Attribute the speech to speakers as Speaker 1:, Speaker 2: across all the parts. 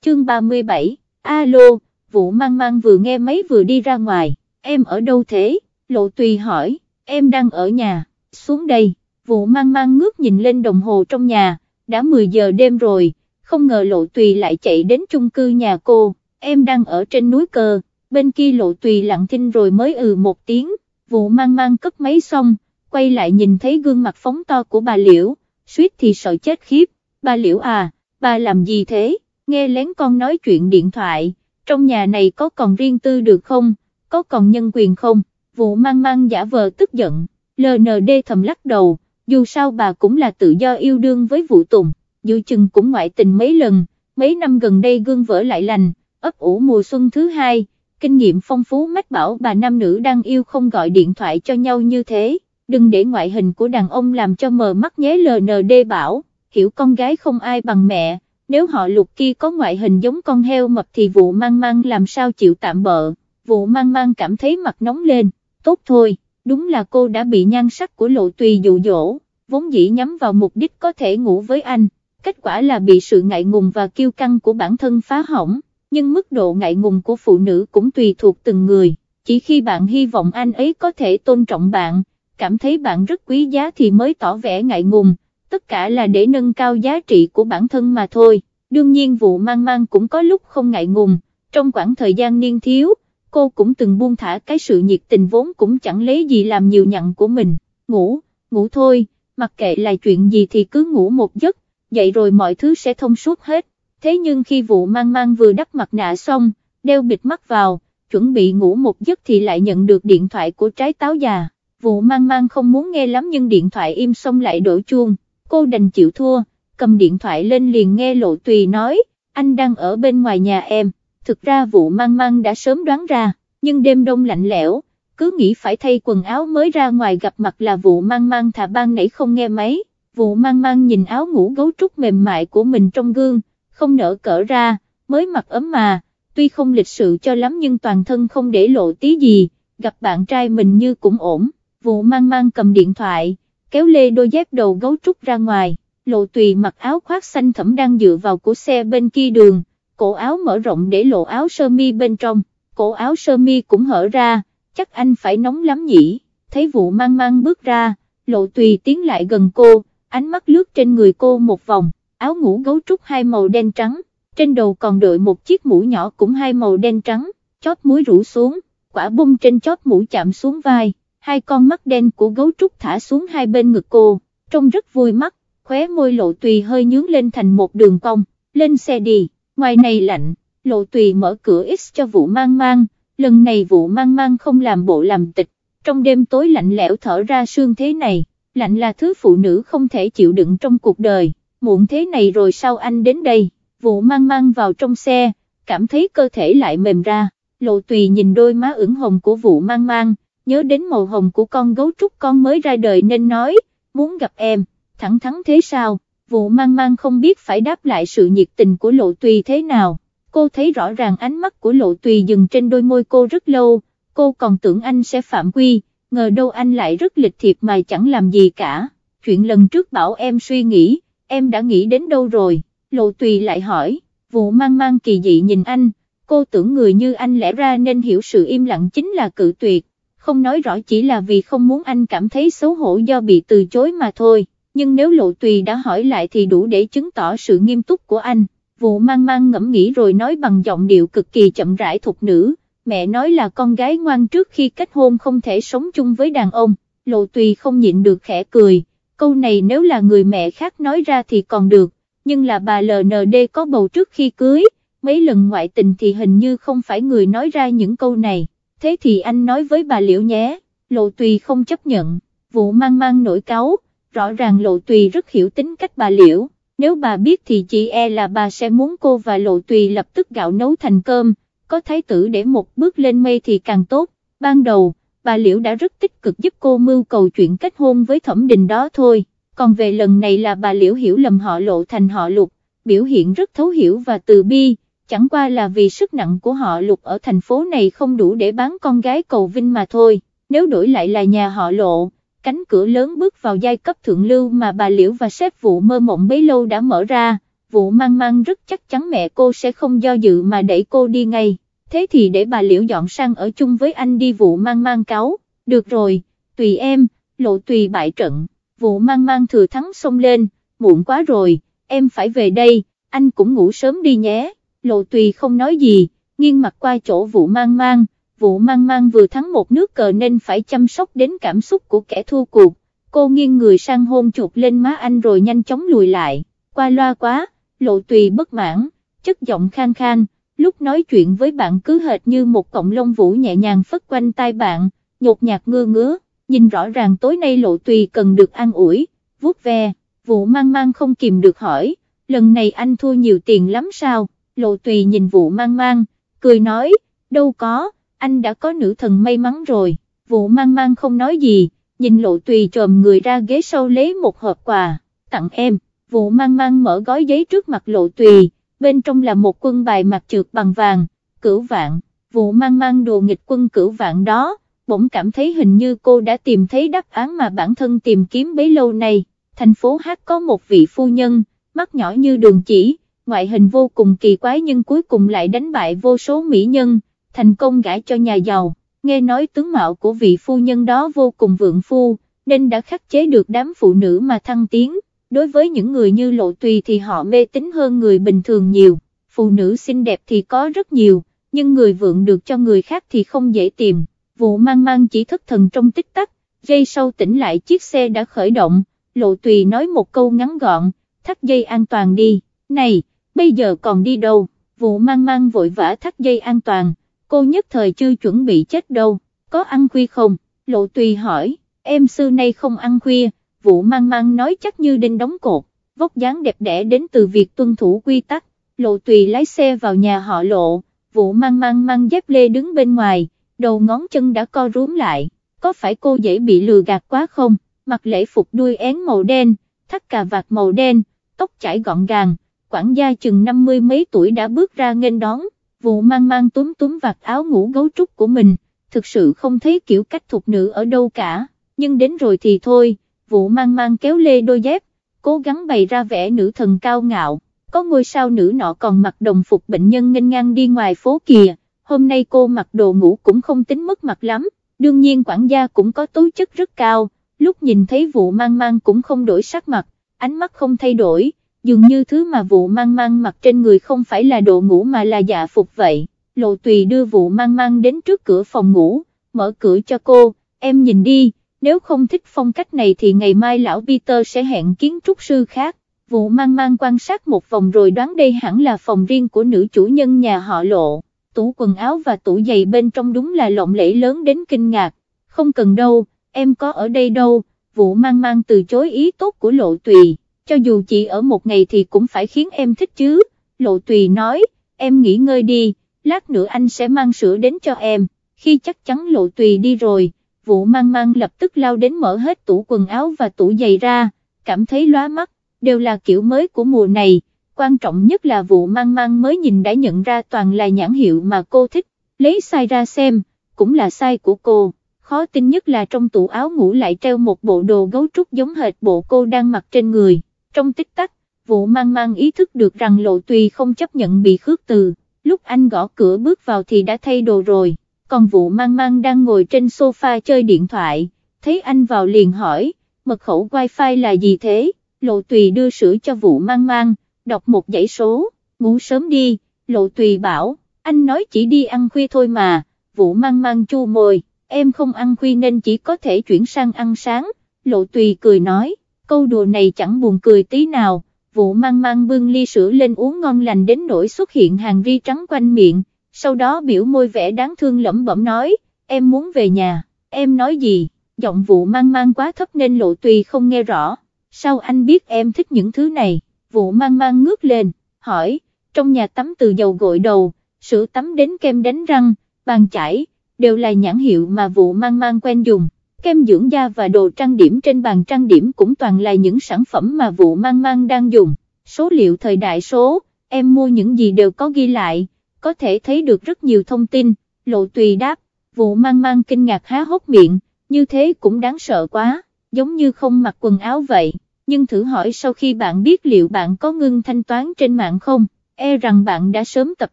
Speaker 1: chương 37, alo, vụ mang mang vừa nghe mấy vừa đi ra ngoài, em ở đâu thế, lộ tùy hỏi, em đang ở nhà, xuống đây, vụ mang mang ngước nhìn lên đồng hồ trong nhà, đã 10 giờ đêm rồi, không ngờ lộ tùy lại chạy đến chung cư nhà cô, em đang ở trên núi cờ, bên kia lộ tùy lặng thinh rồi mới ừ một tiếng, vụ mang mang cất máy xong, quay lại nhìn thấy gương mặt phóng to của bà Liễu, suýt thì sợ chết khiếp, bà Liễu à, bà làm gì thế, nghe lén con nói chuyện điện thoại, trong nhà này có còn riêng tư được không, có còn nhân quyền không, vụ mang mang giả vờ tức giận, LND thầm lắc đầu, dù sao bà cũng là tự do yêu đương với vụ tùng, dự chừng cũng ngoại tình mấy lần, mấy năm gần đây gương vỡ lại lành, ấp ủ mùa xuân thứ hai, kinh nghiệm phong phú mách bảo bà nam nữ đang yêu không gọi điện thoại cho nhau như thế, đừng để ngoại hình của đàn ông làm cho mờ mắt nhé LND bảo, hiểu con gái không ai bằng mẹ, nếu họ lục kia có ngoại hình giống con heo mập thì vụ mang mang làm sao chịu tạm bợ, vụ mang mang cảm thấy mặt nóng lên, tốt thôi, đúng là cô đã bị nhan sắc của lộ tùy dụ dỗ, vốn dĩ nhắm vào mục đích có thể ngủ với anh, kết quả là bị sự ngại ngùng và kiêu căng của bản thân phá hỏng, nhưng mức độ ngại ngùng của phụ nữ cũng tùy thuộc từng người, chỉ khi bạn hy vọng anh ấy có thể tôn trọng bạn, cảm thấy bạn rất quý giá thì mới tỏ vẻ ngại ngùng. Tất cả là để nâng cao giá trị của bản thân mà thôi, đương nhiên vụ mang mang cũng có lúc không ngại ngùng, trong khoảng thời gian niên thiếu, cô cũng từng buông thả cái sự nhiệt tình vốn cũng chẳng lấy gì làm nhiều nhận của mình, ngủ, ngủ thôi, mặc kệ là chuyện gì thì cứ ngủ một giấc, dậy rồi mọi thứ sẽ thông suốt hết, thế nhưng khi vụ mang mang vừa đắp mặt nạ xong, đeo bịt mắt vào, chuẩn bị ngủ một giấc thì lại nhận được điện thoại của trái táo già, vụ mang mang không muốn nghe lắm nhưng điện thoại im xong lại đổ chuông. Cô đành chịu thua, cầm điện thoại lên liền nghe lộ tùy nói, anh đang ở bên ngoài nhà em, thực ra vụ mang mang đã sớm đoán ra, nhưng đêm đông lạnh lẽo, cứ nghĩ phải thay quần áo mới ra ngoài gặp mặt là vụ mang mang thà ban nãy không nghe máy, vụ mang mang nhìn áo ngủ gấu trúc mềm mại của mình trong gương, không nở cỡ ra, mới mặc ấm mà, tuy không lịch sự cho lắm nhưng toàn thân không để lộ tí gì, gặp bạn trai mình như cũng ổn, vụ mang mang cầm điện thoại, kéo lê đôi dép đầu gấu trúc ra ngoài, lộ tùy mặc áo khoác xanh thẫm đang dựa vào của xe bên kia đường, cổ áo mở rộng để lộ áo sơ mi bên trong, cổ áo sơ mi cũng hở ra, chắc anh phải nóng lắm nhỉ, thấy vụ mang mang bước ra, lộ tùy tiến lại gần cô, ánh mắt lướt trên người cô một vòng, áo ngủ gấu trúc hai màu đen trắng, trên đầu còn đội một chiếc mũ nhỏ cũng hai màu đen trắng, chóp muối rủ xuống, quả bung trên chóp mũ chạm xuống vai, hai con mắt đen của gấu trúc thả xuống hai bên ngực cô, trông rất vui mắt, khóe môi lộ tùy hơi nhướng lên thành một đường cong, lên xe đi, ngoài này lạnh, lộ tùy mở cửa X cho vụ mang mang, lần này vụ mang mang không làm bộ làm tịch, trong đêm tối lạnh lẽo thở ra sương thế này, lạnh là thứ phụ nữ không thể chịu đựng trong cuộc đời, muộn thế này rồi sao anh đến đây, vụ mang mang vào trong xe, cảm thấy cơ thể lại mềm ra, lộ tùy nhìn đôi má ửng hồng của vụ mang mang, nhớ đến màu hồng của con gấu trúc con mới ra đời nên nói, muốn gặp em, thẳng thắn thế sao, vụ mang mang không biết phải đáp lại sự nhiệt tình của lộ tùy thế nào, cô thấy rõ ràng ánh mắt của lộ tùy dừng trên đôi môi cô rất lâu, cô còn tưởng anh sẽ phạm quy, ngờ đâu anh lại rất lịch thiệp mà chẳng làm gì cả, chuyện lần trước bảo em suy nghĩ, em đã nghĩ đến đâu rồi, lộ tùy lại hỏi, vụ mang mang kỳ dị nhìn anh, cô tưởng người như anh lẽ ra nên hiểu sự im lặng chính là cự tuyệt, không nói rõ chỉ là vì không muốn anh cảm thấy xấu hổ do bị từ chối mà thôi, nhưng nếu lộ tùy đã hỏi lại thì đủ để chứng tỏ sự nghiêm túc của anh, vụ mang mang ngẫm nghĩ rồi nói bằng giọng điệu cực kỳ chậm rãi thục nữ, mẹ nói là con gái ngoan trước khi kết hôn không thể sống chung với đàn ông, lộ tùy không nhịn được khẽ cười, câu này nếu là người mẹ khác nói ra thì còn được, nhưng là bà LND có bầu trước khi cưới, mấy lần ngoại tình thì hình như không phải người nói ra những câu này. Thế thì anh nói với bà Liễu nhé, Lộ Tùy không chấp nhận, vụ mang mang nổi cáu, rõ ràng Lộ Tùy rất hiểu tính cách bà Liễu, nếu bà biết thì chị e là bà sẽ muốn cô và Lộ Tùy lập tức gạo nấu thành cơm, có thái tử để một bước lên mây thì càng tốt, ban đầu, bà Liễu đã rất tích cực giúp cô mưu cầu chuyện kết hôn với thẩm đình đó thôi, còn về lần này là bà Liễu hiểu lầm họ Lộ thành họ Lục, biểu hiện rất thấu hiểu và từ bi. Chẳng qua là vì sức nặng của họ lục ở thành phố này không đủ để bán con gái cầu vinh mà thôi, nếu đổi lại là nhà họ lộ, cánh cửa lớn bước vào giai cấp thượng lưu mà bà Liễu và sếp vụ mơ mộng bấy lâu đã mở ra, vụ mang mang rất chắc chắn mẹ cô sẽ không do dự mà đẩy cô đi ngay, thế thì để bà liễu dọn sang ở chung với anh đi vụ mang mang cáo, được rồi, tùy em, lộ tùy bại trận, vụ mang mang thừa thắng xông lên, muộn quá rồi, em phải về đây, anh cũng ngủ sớm đi nhé, lộ tùy không nói gì, nghiêng mặt qua chỗ vụ mang mang, vụ mang mang vừa thắng một nước cờ nên phải chăm sóc đến cảm xúc của kẻ thua cuộc, cô nghiêng người sang hôn chuột lên má anh rồi nhanh chóng lùi lại, qua loa quá, lộ tùy bất mãn, chất giọng khang khang, lúc nói chuyện với bạn cứ hệt như một cọng lông vũ nhẹ nhàng phất quanh tai bạn, nhột nhạt ngơ ngứa, nhìn rõ ràng tối nay lộ tùy cần được an ủi, vuốt ve, vụ mang mang không kìm được hỏi, lần này anh thua nhiều tiền lắm sao, lộ tùy nhìn vụ mang mang, cười nói, đâu có, anh đã có nữ thần may mắn rồi, vụ mang mang không nói gì, nhìn lộ tùy trồm người ra ghế sau lấy một hộp quà, tặng em, vụ mang mang mở gói giấy trước mặt lộ tùy, bên trong là một quân bài mặt trượt bằng vàng, cửu vạn, vụ mang mang đồ nghịch quân cửu vạn đó, bỗng cảm thấy hình như cô đã tìm thấy đáp án mà bản thân tìm kiếm bấy lâu nay, thành phố Hát có một vị phu nhân, mắt nhỏ như đường chỉ, ngoại hình vô cùng kỳ quái nhưng cuối cùng lại đánh bại vô số mỹ nhân, thành công gả cho nhà giàu, nghe nói tướng mạo của vị phu nhân đó vô cùng vượng phu, nên đã khắc chế được đám phụ nữ mà thăng tiến, đối với những người như lộ tùy thì họ mê tín hơn người bình thường nhiều, phụ nữ xinh đẹp thì có rất nhiều, nhưng người vượng được cho người khác thì không dễ tìm, vụ mang mang chỉ thất thần trong tích tắc, dây sau tỉnh lại chiếc xe đã khởi động, lộ tùy nói một câu ngắn gọn, thắt dây an toàn đi, này, bây giờ còn đi đâu, vụ mang mang vội vã thắt dây an toàn, cô nhất thời chưa chuẩn bị chết đâu, có ăn khuya không, lộ tùy hỏi, em xưa nay không ăn khuya, vụ mang mang nói chắc như đinh đóng cột, vóc dáng đẹp đẽ đến từ việc tuân thủ quy tắc, lộ tùy lái xe vào nhà họ lộ, vụ mang mang mang dép lê đứng bên ngoài, đầu ngón chân đã co rúm lại, có phải cô dễ bị lừa gạt quá không, mặc lễ phục đuôi én màu đen, thắt cà vạt màu đen, tóc chải gọn gàng, quản gia chừng năm mươi mấy tuổi đã bước ra nghênh đón, vụ mang mang túm túm vạt áo ngủ gấu trúc của mình, thực sự không thấy kiểu cách thục nữ ở đâu cả, nhưng đến rồi thì thôi, vụ mang mang kéo lê đôi dép, cố gắng bày ra vẻ nữ thần cao ngạo, có ngôi sao nữ nọ còn mặc đồng phục bệnh nhân nghênh ngang đi ngoài phố kìa, hôm nay cô mặc đồ ngủ cũng không tính mất mặt lắm, đương nhiên quản gia cũng có tố chất rất cao, lúc nhìn thấy vụ mang mang cũng không đổi sắc mặt, ánh mắt không thay đổi, dường như thứ mà vụ mang mang mặc trên người không phải là đồ ngủ mà là dạ phục vậy, lộ tùy đưa vụ mang mang đến trước cửa phòng ngủ, mở cửa cho cô, em nhìn đi, nếu không thích phong cách này thì ngày mai lão Peter sẽ hẹn kiến trúc sư khác, vụ mang mang quan sát một vòng rồi đoán đây hẳn là phòng riêng của nữ chủ nhân nhà họ lộ, tủ quần áo và tủ giày bên trong đúng là lộng lẫy lớn đến kinh ngạc, không cần đâu, em có ở đây đâu, vụ mang mang từ chối ý tốt của lộ tùy cho dù chỉ ở một ngày thì cũng phải khiến em thích chứ, lộ tùy nói, em nghỉ ngơi đi, lát nữa anh sẽ mang sữa đến cho em, khi chắc chắn lộ tùy đi rồi, vụ mang mang lập tức lao đến mở hết tủ quần áo và tủ giày ra, cảm thấy lóa mắt, đều là kiểu mới của mùa này, quan trọng nhất là vụ mang mang mới nhìn đã nhận ra toàn là nhãn hiệu mà cô thích, lấy sai ra xem, cũng là sai của cô. Khó tin nhất là trong tủ áo ngủ lại treo một bộ đồ gấu trúc giống hệt bộ cô đang mặc trên người trong tích tắc, vụ mang mang ý thức được rằng lộ tùy không chấp nhận bị khước từ, lúc anh gõ cửa bước vào thì đã thay đồ rồi, còn vụ mang mang đang ngồi trên sofa chơi điện thoại, thấy anh vào liền hỏi, mật khẩu wifi là gì thế, lộ tùy đưa sữa cho vụ mang mang, đọc một dãy số, ngủ sớm đi, lộ tùy bảo, anh nói chỉ đi ăn khuya thôi mà, vụ mang mang chu môi, em không ăn khuya nên chỉ có thể chuyển sang ăn sáng, lộ tùy cười nói câu đùa này chẳng buồn cười tí nào, vụ mang mang bưng ly sữa lên uống ngon lành đến nỗi xuất hiện hàng ri trắng quanh miệng, sau đó biểu môi vẻ đáng thương lẩm bẩm nói, em muốn về nhà, em nói gì, giọng vụ mang mang quá thấp nên lộ tùy không nghe rõ, sao anh biết em thích những thứ này, vụ mang mang ngước lên, hỏi, trong nhà tắm từ dầu gội đầu, sữa tắm đến kem đánh răng, bàn chải, đều là nhãn hiệu mà vụ mang mang quen dùng kem dưỡng da và đồ trang điểm trên bàn trang điểm cũng toàn là những sản phẩm mà vụ mang mang đang dùng, số liệu thời đại số, em mua những gì đều có ghi lại, có thể thấy được rất nhiều thông tin, lộ tùy đáp, vụ mang mang kinh ngạc há hốc miệng, như thế cũng đáng sợ quá, giống như không mặc quần áo vậy, nhưng thử hỏi sau khi bạn biết liệu bạn có ngưng thanh toán trên mạng không, e rằng bạn đã sớm tập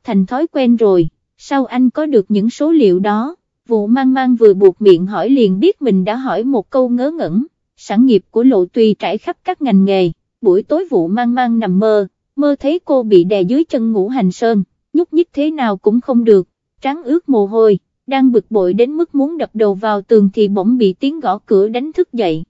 Speaker 1: thành thói quen rồi, sao anh có được những số liệu đó, vụ mang mang vừa buộc miệng hỏi liền biết mình đã hỏi một câu ngớ ngẩn, sản nghiệp của lộ tùy trải khắp các ngành nghề, buổi tối vụ mang mang nằm mơ, mơ thấy cô bị đè dưới chân ngũ hành sơn, nhúc nhích thế nào cũng không được, tráng ướt mồ hôi, đang bực bội đến mức muốn đập đầu vào tường thì bỗng bị tiếng gõ cửa đánh thức dậy.